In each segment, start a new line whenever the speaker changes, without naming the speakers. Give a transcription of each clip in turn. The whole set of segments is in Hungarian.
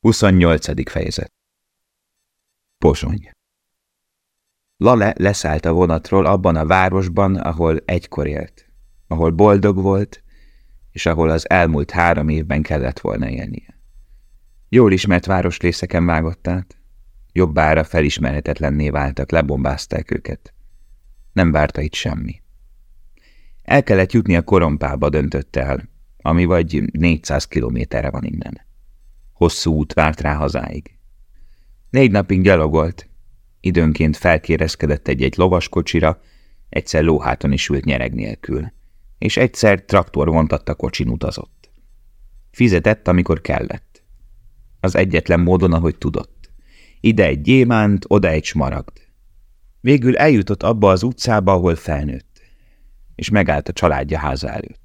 28. fejezet Pozsony Lale leszállt a vonatról abban a városban, ahol egykor élt, ahol boldog volt, és ahol az elmúlt három évben kellett volna élnie. Jól ismert városrészeken vágott át, jobbára felismerhetetlenné váltak, lebombázták őket. Nem várta itt semmi. El kellett jutni a korompába, döntött el, ami vagy 400 kilométerre van innen. Hosszú út várt rá hazáig. Négy napig gyalogolt, időnként felkérezkedett egy-egy lovaskocsira, egyszer lóháton is ült nyereg nélkül, és egyszer traktor vontatta kocsin utazott. Fizetett, amikor kellett. Az egyetlen módon, ahogy tudott. Ide egy gyémánt, oda egy smaragd. Végül eljutott abba az utcába, ahol felnőtt, és megállt a családja háza előtt.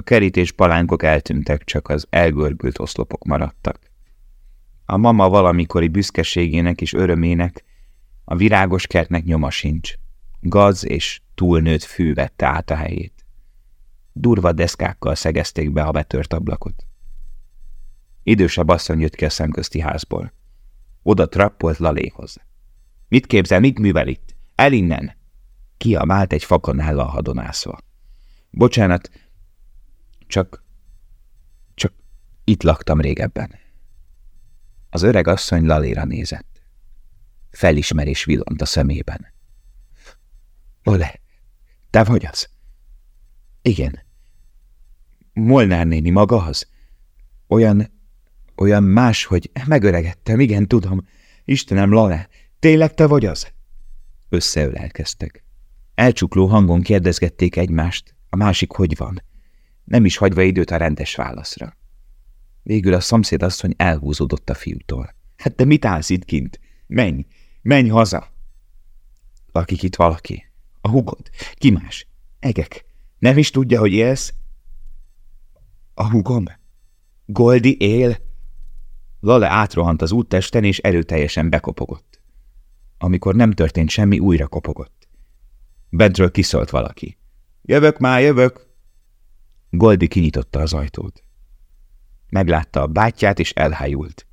A kerítés palánkok eltűntek, csak az elgörbült oszlopok maradtak. A mama valamikori büszkeségének és örömének a virágos kertnek nyoma sincs. Gaz és túlnőtt fű vette át a helyét. Durva deszkákkal szegezték be a betört ablakot. Idősebb asszony jött ki a szemközti házból. Oda trappolt Laléhoz. Mit képzel, mit művel itt? El innen! Kiabált egy fakannállal hadonászva. Bocsánat, csak... csak itt laktam régebben. Az öreg asszony Laléra nézett. Felismerés villant a szemében. Ole, te vagy az? Igen. Molnár néni maga az? Olyan, olyan más, hogy megöregettem, igen, tudom. Istenem, Lale, tényleg te vagy az? Összeölelkeztek. Elcsukló hangon kérdezgették egymást, a másik hogy van nem is hagyva időt a rendes válaszra. Végül a szomszédasszony elhúzódott a fiútól. Hát te mit állsz itt kint? Menj, menj haza! Lakik itt valaki. A hugod. Ki más? Egek. Nem is tudja, hogy élsz? A hugom? Goldi él? Lale átrohant az úttesten, és erőteljesen bekopogott. Amikor nem történt semmi, újra kopogott. Bentről kiszólt valaki. Jövök már, jövök! Goldi kinyitotta az ajtót. Meglátta a bátyját, és elhájult.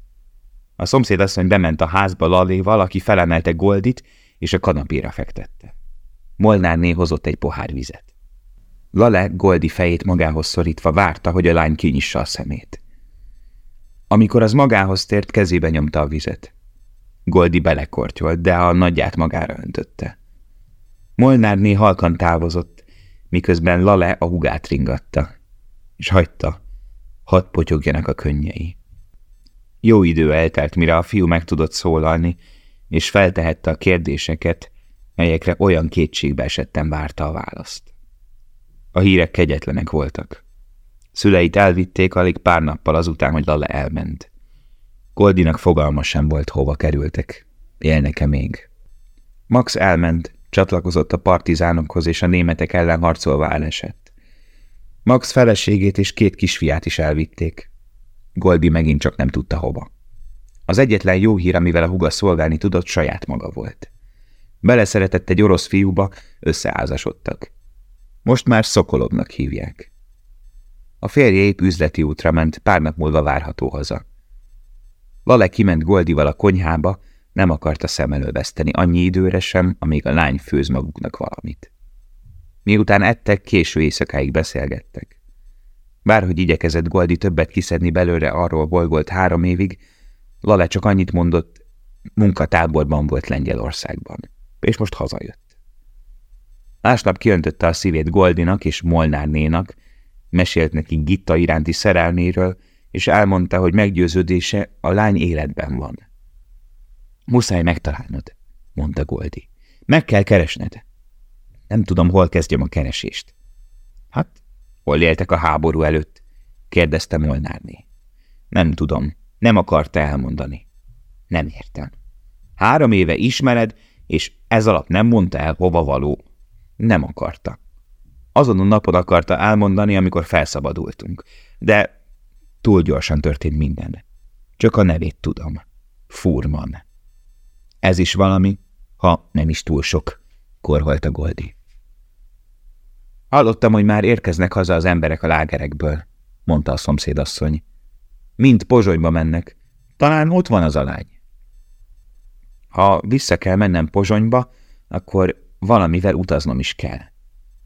A szomszédasszony bement a házba Laléval, aki felemelte Goldit, és a kanapéra fektette. Molnárné hozott egy pohár vizet. Lale Goldi fejét magához szorítva várta, hogy a lány kinyissa a szemét. Amikor az magához tért, kezébe nyomta a vizet. Goldi belekortyolt, de a nagyját magára öntötte. Molnárné halkan távozott, miközben Lale a hugát ringatta, és hagyta, hadd potyogjanak a könnyei. Jó idő eltelt, mire a fiú meg tudott szólalni, és feltehette a kérdéseket, melyekre olyan kétségbe esetten várta a választ. A hírek kegyetlenek voltak. Szüleit elvitték alig pár nappal azután, hogy Lale elment. Goldinak fogalma sem volt, hova kerültek. Élnek-e még? Max elment, Csatlakozott a partizánokhoz, és a németek ellen harcolva elesett. Max feleségét és két kisfiát is elvitték. Goldi megint csak nem tudta hova. Az egyetlen jó hír, amivel a huga szolgálni tudott, saját maga volt. Beleszeretett egy orosz fiúba, összeházasodtak. Most már Szokolovnak hívják. A férje épp üzleti útra ment, pár nap múlva várható haza. Lale kiment Goldival a konyhába, nem akarta szem elől veszteni annyi időre sem, amíg a lány főz maguknak valamit. Miután ettek, késő éjszakáig beszélgettek. Bárhogy igyekezett Goldi többet kiszedni belőle arról bolygolt három évig, Lale csak annyit mondott, munkatáborban volt Lengyelországban, és most hazajött. Másnap kiöntötte a szívét Goldinak és Molnárnénak, mesélt neki Gitta iránti szerelméről, és elmondta, hogy meggyőződése a lány életben van. Muszáj megtalálnod, mondta Goldi. Meg kell keresned. Nem tudom, hol kezdjem a keresést. Hát, hol éltek a háború előtt? kérdezte Molnárné. Nem tudom, nem akarta elmondani. Nem értem. Három éve ismered, és ez alatt nem mondta el, hova való. Nem akarta. Azon a napon akarta elmondani, amikor felszabadultunk. De túl gyorsan történt minden. Csak a nevét tudom. Furman. Ez is valami, ha nem is túl sok, korholt Goldi. Hallottam, hogy már érkeznek haza az emberek a lágerekből, mondta a szomszédasszony. Mind Pozsonyba mennek. Talán ott van az a lány. Ha vissza kell mennem Pozsonyba, akkor valamivel utaznom is kell.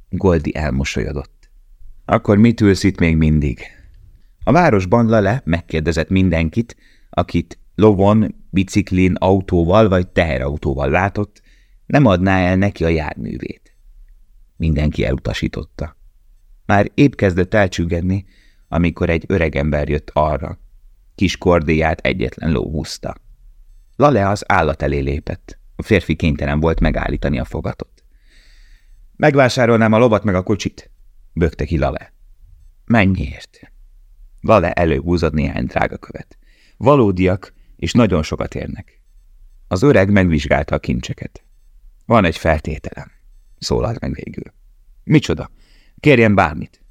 Goldi elmosolyodott. Akkor mit ülsz itt még mindig? A városban Lale megkérdezett mindenkit, akit lovon, biciklin, autóval vagy teherautóval látott, nem adná el neki a járművét. Mindenki elutasította. Már épp kezdett elcsüggedni, amikor egy öregember jött arra. Kis kordéját egyetlen ló húzta. Lale az állat elé lépett. A férfi kénytelen volt megállítani a fogatot. Megvásárolnám a lovat meg a kocsit, bökte ki Lale. Mennyiért? Lale előhúzott néhány drága követ. Valódiak, és nagyon sokat érnek. Az öreg megvizsgálta a kincseket. Van egy feltételem, szólalt meg végül. Micsoda? Kérjen bármit.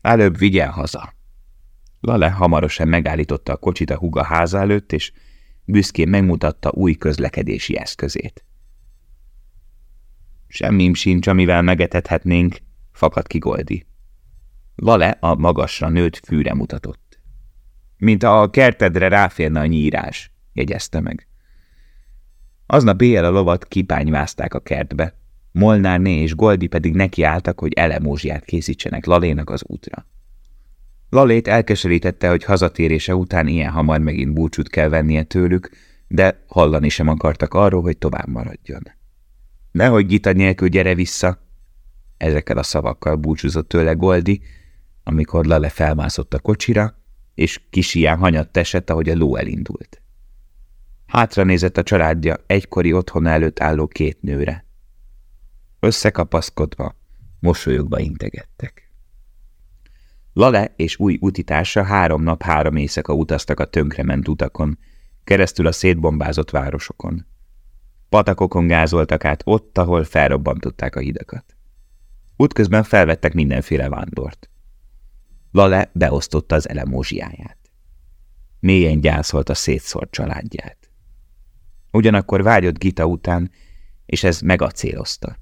Előbb vigyen haza. Lale hamarosan megállította a kocsit a huga háza előtt, és büszkén megmutatta új közlekedési eszközét. Semmim sincs, amivel megetethetnénk, fakadt ki Goldi. Lale a magasra nőtt fűre mutatott. Mint a kertedre ráférne a nyírás, jegyezte meg. Aznap éjjel a lovat kipányvázták a kertbe. Molnárné és Goldi pedig nekiálltak, hogy elemózsiát készítsenek Lalénak az útra. Lalét elkeserítette, hogy hazatérése után ilyen hamar megint búcsút kell vennie tőlük, de hallani sem akartak arról, hogy tovább maradjon. Nehogy Gita nélkül gyere vissza! Ezekkel a szavakkal búcsúzott tőle Goldi, amikor Lale felmászott a kocsira, és kisián hanyatt esett, ahogy a ló elindult. Hátra nézett a családja egykori otthon előtt álló két nőre. Összekapaszkodva, mosolyogva integettek. Lale és új utitársa három nap, három éjszaka utaztak a tönkrement utakon, keresztül a szétbombázott városokon. Patakokon gázoltak át ott, ahol felrobbantották a hidakat. Útközben felvettek mindenféle vándort. Lale beosztotta az elemózsiáját. Mélyen gyászolt a szétszórt családját. Ugyanakkor vágyott Gita után, és ez megacélozta.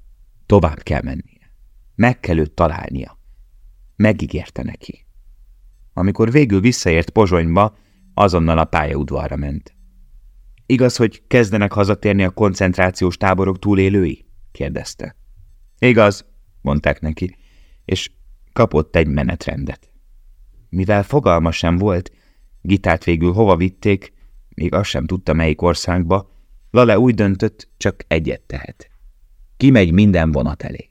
Tovább kell mennie. Meg kell őt találnia. Megígérte neki. Amikor végül visszaért Pozsonyba, azonnal a pályaudvarra ment. Igaz, hogy kezdenek hazatérni a koncentrációs táborok túlélői? kérdezte. Igaz, mondták neki, és kapott egy menetrendet. Mivel fogalma sem volt, Gitát végül hova vitték, még azt sem tudta melyik országba, Lale úgy döntött, csak egyet tehet. Kimegy minden vonat elé.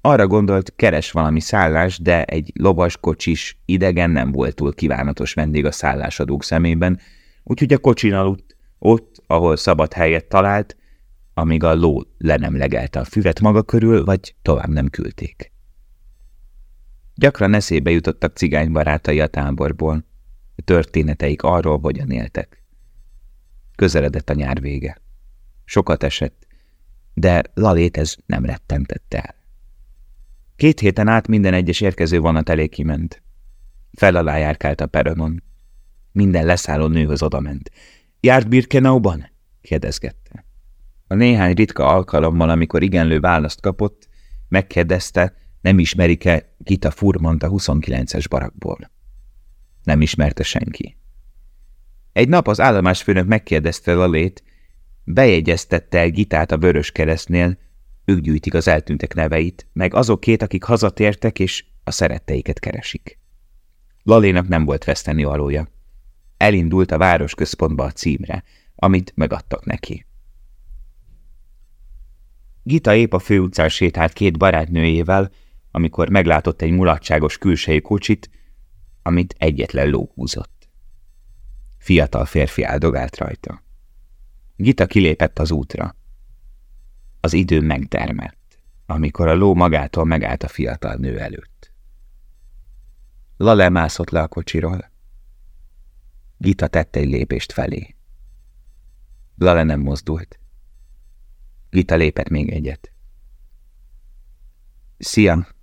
Arra gondolt, keres valami szállás, de egy lovas kocsis idegen nem volt túl kívánatos vendég a szállásadók szemében, úgyhogy a kocsin aludt, ott, ahol szabad helyet talált, amíg a ló le nem legelte a füvet maga körül, vagy tovább nem küldték. Gyakran eszébe jutottak cigánybarátai a táborból, a történeteik arról, hogyan éltek. Közeledett a nyár vége. Sokat esett, de Lalét ez nem rettentette el. Két héten át minden egyes érkező vonat elé kiment. Fel alá járkált a peronon. Minden leszálló nőhöz odament. Járt Birkenauban? kérdezgette. A néhány ritka alkalommal, amikor igenlő választ kapott, megkérdezte, nem ismerik-e Gita Furmant a 29-es barakból. Nem ismerte senki. Egy nap az állomásfőnök megkérdezte Lalét, bejegyeztette el Gitát a Vörös Keresztnél, ők gyűjtik az eltűntek neveit, meg azok két, akik hazatértek és a szeretteiket keresik. Lalénak nem volt veszteni valója. Elindult a városközpontba a címre, amit megadtak neki. Gita épp a főutcán sétált két barátnőjével, amikor meglátott egy mulatságos külsejű kocsit, amit egyetlen ló húzott. Fiatal férfi áldogált rajta. Gita kilépett az útra. Az idő megdermett, amikor a ló magától megállt a fiatal nő előtt. Lale mászott le a kocsiról. Gita tette egy lépést felé. Lale nem mozdult. Gita lépett még egyet. Szia!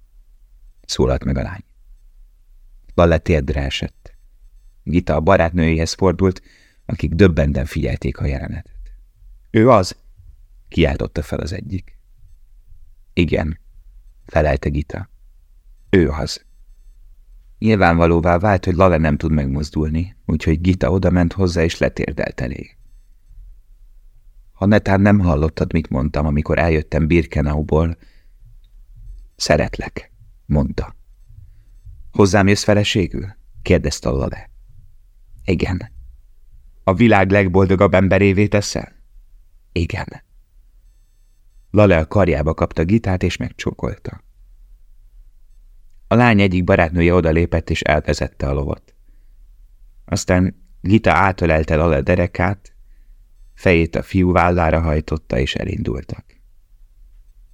Szólalt meg a lány. Lale térdre esett. Gita a barátnőjéhez fordult, akik döbbenten figyelték a jelenetet. Ő az, kiáltotta fel az egyik. Igen, felelte Gita. Ő az. Nyilvánvalóvá vált, hogy Lale nem tud megmozdulni, úgyhogy Gita odament hozzá és letérdelt elé. Ha netán nem hallottad, mit mondtam, amikor eljöttem Birkenauból, szeretlek, mondta. Hozzám jössz feleségül? kérdezte Lale. Igen. A világ legboldogabb emberévé teszel? Igen. Lale a karjába kapta Gitát és megcsókolta. A lány egyik barátnője odalépett és elvezette a lovat. Aztán Gita átölelte Lale derekát, fejét a fiú vállára hajtotta és elindultak.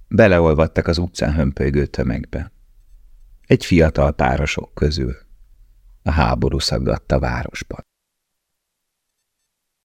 Beleolvadtak az utcán hömpölygő tömegbe. Egy fiatal párosok közül. A háború szaggatta városban.